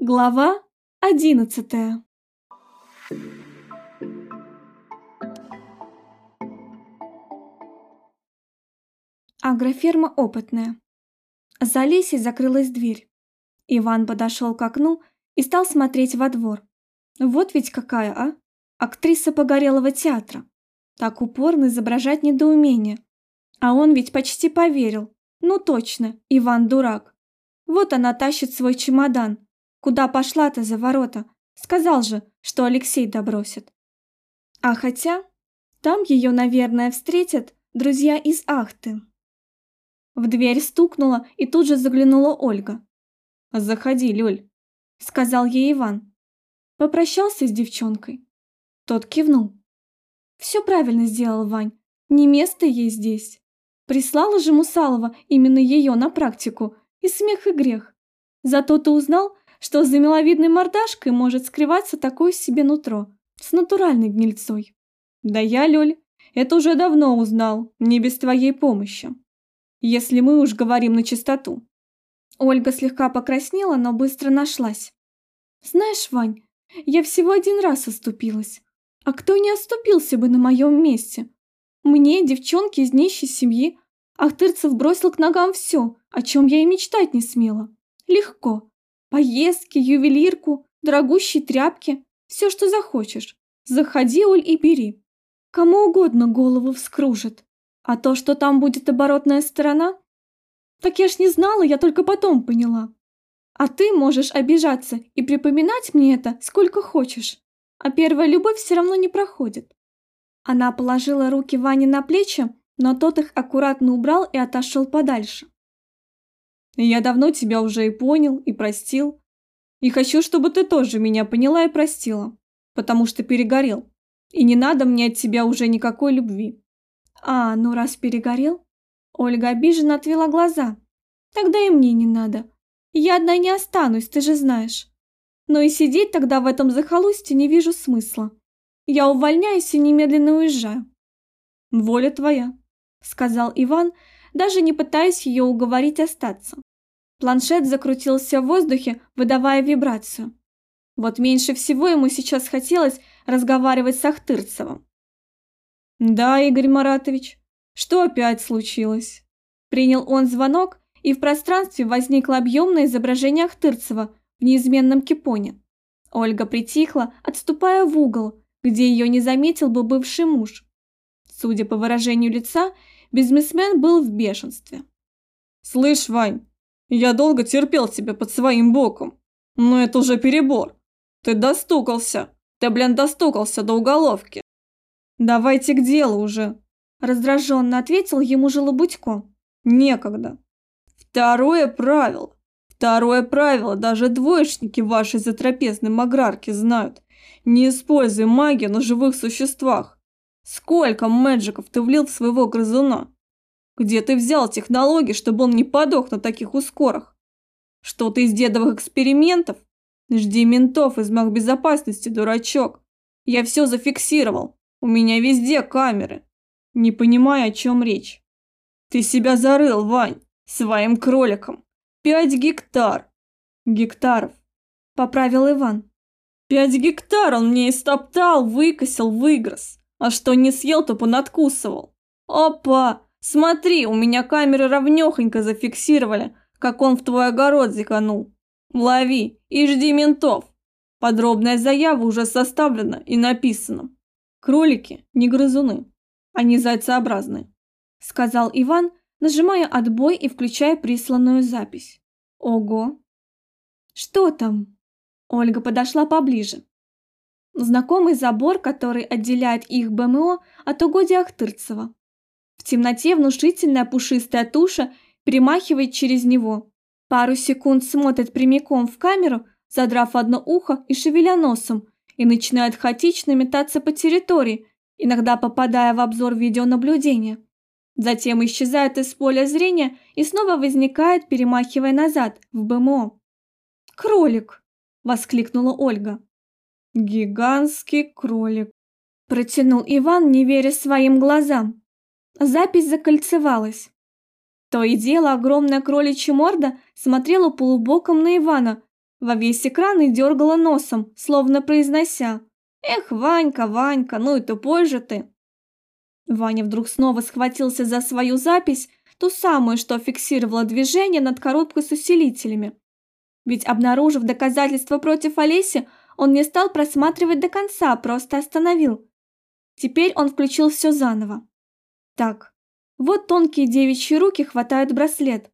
Глава одиннадцатая Агроферма опытная. За Лесей закрылась дверь. Иван подошел к окну и стал смотреть во двор. Вот ведь какая, а? Актриса погорелого театра. Так упорно изображать недоумение. А он ведь почти поверил. Ну точно, Иван дурак. Вот она тащит свой чемодан. Куда пошла-то за ворота? Сказал же, что Алексей добросит. А хотя, там ее, наверное, встретят друзья из Ахты. В дверь стукнула и тут же заглянула Ольга. «Заходи, Люль», — сказал ей Иван. Попрощался с девчонкой. Тот кивнул. «Все правильно сделал Вань. Не место ей здесь. Прислала же Мусалова именно ее на практику, и смех и грех. Зато ты узнал, что за миловидной мордашкой может скрываться такое себе нутро, с натуральной гнильцой. Да я, Лёль, это уже давно узнал, не без твоей помощи. Если мы уж говорим на чистоту. Ольга слегка покраснела, но быстро нашлась. Знаешь, Вань, я всего один раз оступилась. А кто не оступился бы на моем месте? Мне, девчонке из нищей семьи, Ахтырцев бросил к ногам все, о чем я и мечтать не смела. Легко. Поездки, ювелирку, дорогущие тряпки, все, что захочешь. Заходи, Оль, и бери. Кому угодно голову вскружит. А то, что там будет оборотная сторона, так я ж не знала, я только потом поняла. А ты можешь обижаться и припоминать мне это сколько хочешь. А первая любовь все равно не проходит. Она положила руки Ване на плечи, но тот их аккуратно убрал и отошел подальше. Я давно тебя уже и понял, и простил. И хочу, чтобы ты тоже меня поняла и простила, потому что перегорел. И не надо мне от тебя уже никакой любви. А, ну раз перегорел? Ольга обиженно отвела глаза. Тогда и мне не надо. Я одна не останусь, ты же знаешь. Но и сидеть тогда в этом захолустье не вижу смысла. Я увольняюсь и немедленно уезжаю. Воля твоя, сказал Иван, даже не пытаясь ее уговорить остаться. Планшет закрутился в воздухе, выдавая вибрацию. Вот меньше всего ему сейчас хотелось разговаривать с Ахтырцевым. «Да, Игорь Маратович, что опять случилось?» Принял он звонок, и в пространстве возникло объемное изображение Ахтырцева в неизменном кипоне. Ольга притихла, отступая в угол, где ее не заметил бы бывший муж. Судя по выражению лица, бизнесмен был в бешенстве. «Слышь, Вань, я долго терпел тебя под своим боком, но это уже перебор. Ты достукался, ты, блин, достукался до уголовки. Давайте к делу уже, раздраженно ответил ему Желобудько. Некогда. Второе правило. Второе правило даже двоечники вашей затрапезной маграрки знают. Не используй магию на живых существах. Сколько мэджиков ты влил в своего грызуна? Где ты взял технологии, чтобы он не подох на таких ускорах? Что-то из дедовых экспериментов? Жди ментов из безопасности, дурачок. Я все зафиксировал. У меня везде камеры. Не понимаю, о чем речь. Ты себя зарыл, Вань, своим кроликом. Пять гектар. Гектаров. Поправил Иван. Пять гектар он мне истоптал, выкосил, выгрыз. А что не съел, то понадкусывал. Опа! Смотри, у меня камеры ровнёхонько зафиксировали, как он в твой огород зиканул. Лови и жди ментов. Подробная заява уже составлена и написана. Кролики не грызуны, они зайцеобразные, сказал Иван, нажимая отбой и включая присланную запись. Ого! Что там? Ольга подошла поближе. Знакомый забор, который отделяет их БМО от угодья Ахтырцева. Темноте внушительная пушистая туша перемахивает через него. Пару секунд смотрит прямиком в камеру, задрав одно ухо и шевеля носом, и начинает хаотично метаться по территории, иногда попадая в обзор видеонаблюдения. Затем исчезает из поля зрения и снова возникает, перемахивая назад, в БМО. «Кролик!» – воскликнула Ольга. «Гигантский кролик!» – протянул Иван, не веря своим глазам. Запись закольцевалась. То и дело огромная кроличья морда смотрела полубоком на Ивана, во весь экран и дергала носом, словно произнося «Эх, Ванька, Ванька, ну и тупой же ты!» Ваня вдруг снова схватился за свою запись, ту самую, что фиксировала движение над коробкой с усилителями. Ведь обнаружив доказательства против Олеси, он не стал просматривать до конца, просто остановил. Теперь он включил все заново. Так, вот тонкие девичьи руки хватают браслет.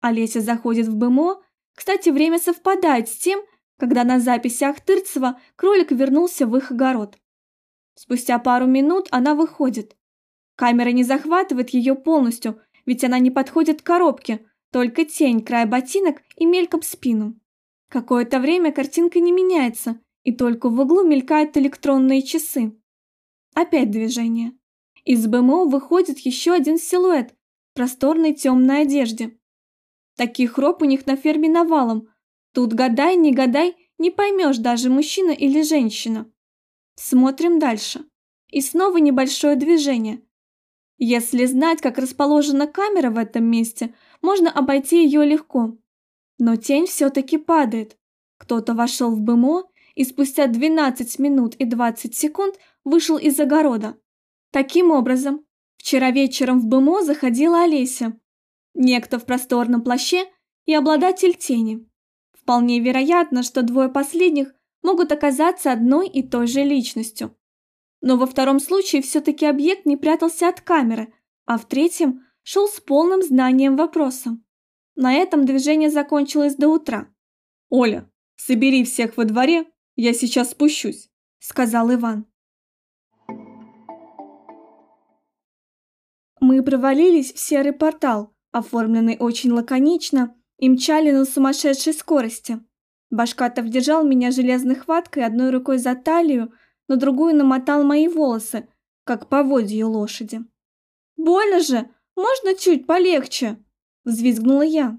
Олеся заходит в БМО. Кстати, время совпадает с тем, когда на записях Тырцева кролик вернулся в их огород. Спустя пару минут она выходит. Камера не захватывает ее полностью, ведь она не подходит к коробке, только тень, край ботинок и мельком спину. Какое-то время картинка не меняется, и только в углу мелькают электронные часы. Опять движение. Из БМО выходит еще один силуэт в просторной темной одежде. Таких роб у них на ферме навалом. Тут гадай, не гадай, не поймешь даже мужчина или женщина. Смотрим дальше. И снова небольшое движение. Если знать, как расположена камера в этом месте, можно обойти ее легко. Но тень все-таки падает. Кто-то вошел в БМО и спустя 12 минут и 20 секунд вышел из огорода. Таким образом, вчера вечером в БМО заходила Олеся. Некто в просторном плаще и обладатель тени. Вполне вероятно, что двое последних могут оказаться одной и той же личностью. Но во втором случае все-таки объект не прятался от камеры, а в третьем шел с полным знанием вопроса. На этом движение закончилось до утра. «Оля, собери всех во дворе, я сейчас спущусь», — сказал Иван. Мы провалились в серый портал, оформленный очень лаконично, и мчали на сумасшедшей скорости. Башкатов держал меня железной хваткой одной рукой за талию, на другую намотал мои волосы, как поводье лошади. «Больно же! Можно чуть полегче?» – взвизгнула я.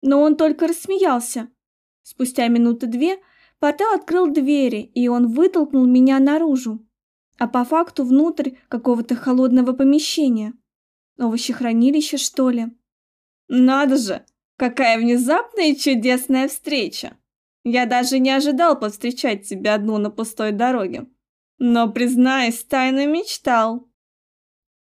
Но он только рассмеялся. Спустя минуты две портал открыл двери, и он вытолкнул меня наружу, а по факту внутрь какого-то холодного помещения. Овощехранилище, что ли? «Надо же! Какая внезапная и чудесная встреча!» Я даже не ожидал повстречать тебя одну на пустой дороге. Но, признаюсь, тайно мечтал.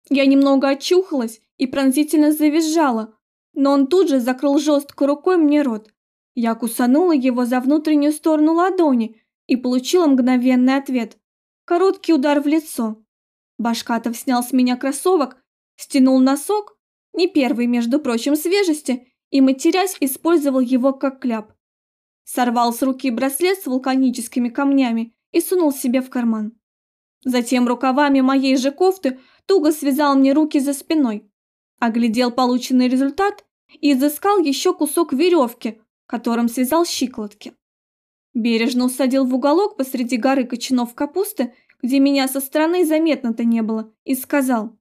Я немного очухалась и пронзительно завизжала, но он тут же закрыл жесткой рукой мне рот. Я кусанула его за внутреннюю сторону ладони и получила мгновенный ответ. Короткий удар в лицо. Башкатов снял с меня кроссовок, стянул носок, не первый, между прочим, свежести, и, матерясь, использовал его как кляп сорвал с руки браслет с вулканическими камнями и сунул себе в карман. Затем рукавами моей же кофты туго связал мне руки за спиной, оглядел полученный результат и изыскал еще кусок веревки, которым связал щиколотки. Бережно усадил в уголок посреди горы кочанов капусты, где меня со стороны заметно-то не было, и сказал.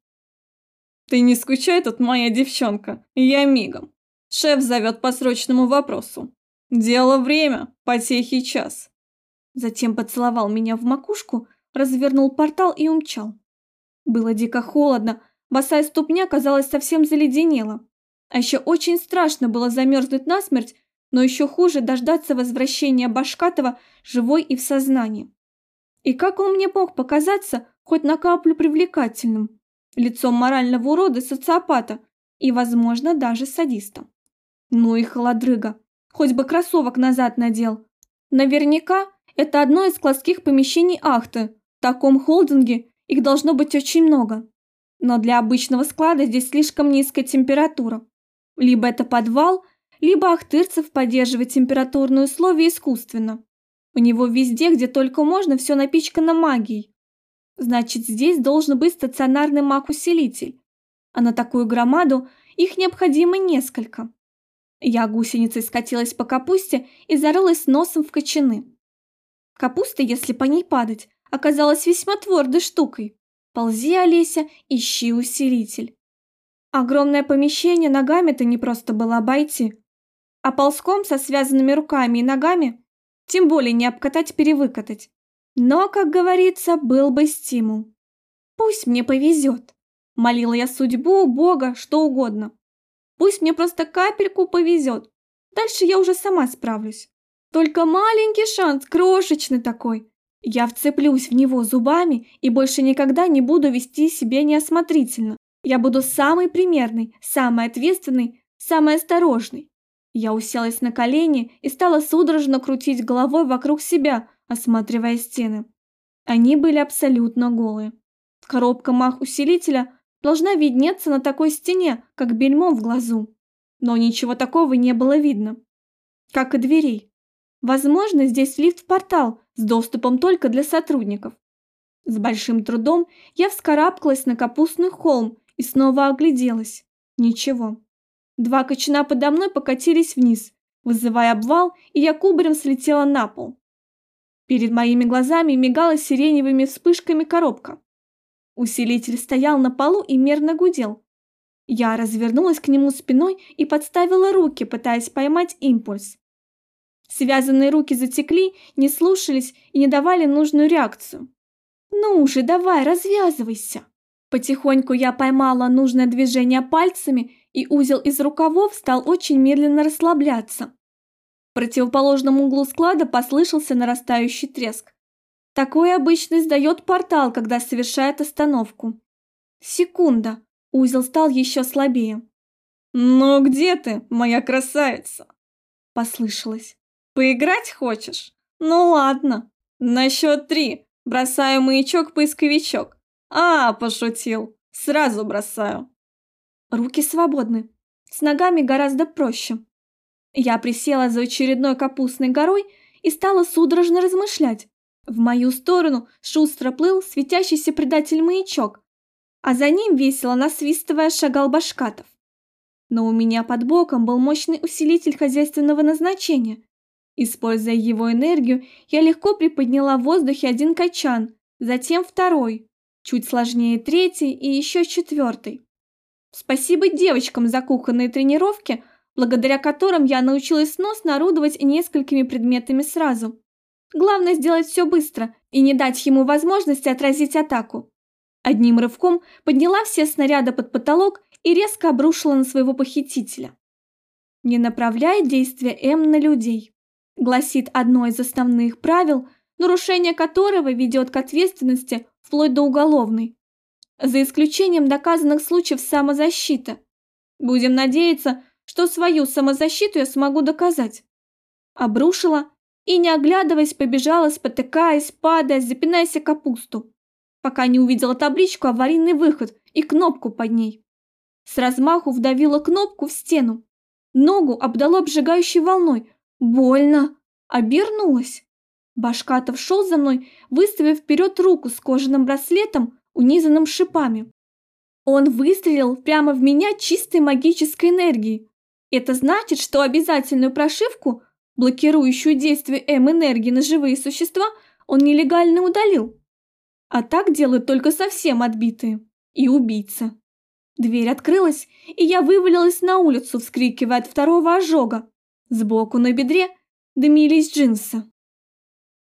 «Ты не скучай тут, моя девчонка, я мигом. Шеф зовет по срочному вопросу. Дело время, потехи час. Затем поцеловал меня в макушку, развернул портал и умчал. Было дико холодно, босая ступня, казалось, совсем заледенела. А еще очень страшно было замерзнуть насмерть, но еще хуже дождаться возвращения Башкатова живой и в сознании. И как он мне мог показаться хоть на каплю привлекательным, лицом морального урода социопата и, возможно, даже садиста. Ну и холодрыга. Хоть бы кроссовок назад надел. Наверняка это одно из складских помещений Ахты. В таком холдинге их должно быть очень много. Но для обычного склада здесь слишком низкая температура. Либо это подвал, либо Ахтырцев поддерживает температурные условия искусственно. У него везде, где только можно, все напичкано магией. Значит, здесь должен быть стационарный маг-усилитель. А на такую громаду их необходимо несколько. Я гусеницей скатилась по капусте и зарылась носом в кочаны. Капуста, если по ней падать, оказалась весьма твердой штукой. Ползи, Олеся, ищи усилитель. Огромное помещение ногами-то не просто было обойти. А ползком со связанными руками и ногами тем более не обкатать-перевыкатать. Но, как говорится, был бы стимул. Пусть мне повезет. Молила я судьбу, Бога, что угодно. Пусть мне просто капельку повезет. Дальше я уже сама справлюсь. Только маленький шанс, крошечный такой. Я вцеплюсь в него зубами и больше никогда не буду вести себя неосмотрительно. Я буду самый примерный, самый ответственный, самый осторожный. Я уселась на колени и стала судорожно крутить головой вокруг себя, осматривая стены. Они были абсолютно голые. Коробка мах-усилителя должна виднеться на такой стене, как бельмо в глазу. Но ничего такого не было видно. Как и дверей. Возможно, здесь лифт-портал с доступом только для сотрудников. С большим трудом я вскарабкалась на капустный холм и снова огляделась. Ничего. Два кочана подо мной покатились вниз, вызывая обвал, и я кубарем слетела на пол. Перед моими глазами мигала сиреневыми вспышками коробка. Усилитель стоял на полу и мерно гудел. Я развернулась к нему спиной и подставила руки, пытаясь поймать импульс. Связанные руки затекли, не слушались и не давали нужную реакцию. «Ну же, давай, развязывайся!» Потихоньку я поймала нужное движение пальцами и узел из рукавов стал очень медленно расслабляться. Противоположном углу склада послышался нарастающий треск. Такой обычно издает портал, когда совершает остановку. Секунда. Узел стал еще слабее. «Ну где ты, моя красавица?» Послышалось. «Поиграть хочешь? Ну ладно. На счет три. Бросаю маячок-поисковичок. А, пошутил. Сразу бросаю. Руки свободны. С ногами гораздо проще. Я присела за очередной капустной горой и стала судорожно размышлять. В мою сторону шустро плыл светящийся предатель-маячок, а за ним весело насвистывая шагал Башкатов. Но у меня под боком был мощный усилитель хозяйственного назначения. Используя его энергию, я легко приподняла в воздухе один качан, затем второй, чуть сложнее третий и еще четвертый. Спасибо девочкам за кухонные тренировки, благодаря которым я научилась сносно орудовать несколькими предметами сразу. Главное сделать все быстро и не дать ему возможности отразить атаку. Одним рывком подняла все снаряды под потолок и резко обрушила на своего похитителя. «Не направляй действия М на людей», гласит одно из основных правил, нарушение которого ведет к ответственности вплоть до уголовной за исключением доказанных случаев самозащиты. Будем надеяться, что свою самозащиту я смогу доказать. Обрушила и, не оглядываясь, побежала, спотыкаясь, падая, запинаясь о капусту, пока не увидела табличку «Аварийный выход» и кнопку под ней. С размаху вдавила кнопку в стену. Ногу обдало обжигающей волной. Больно. Обернулась. Башкатов шел за мной, выставив вперед руку с кожаным браслетом, унизанным шипами. Он выстрелил прямо в меня чистой магической энергией. Это значит, что обязательную прошивку, блокирующую действие М-энергии на живые существа, он нелегально удалил. А так делают только совсем отбитые. И убийца. Дверь открылась, и я вывалилась на улицу, вскрикивая от второго ожога. Сбоку на бедре дымились джинсы.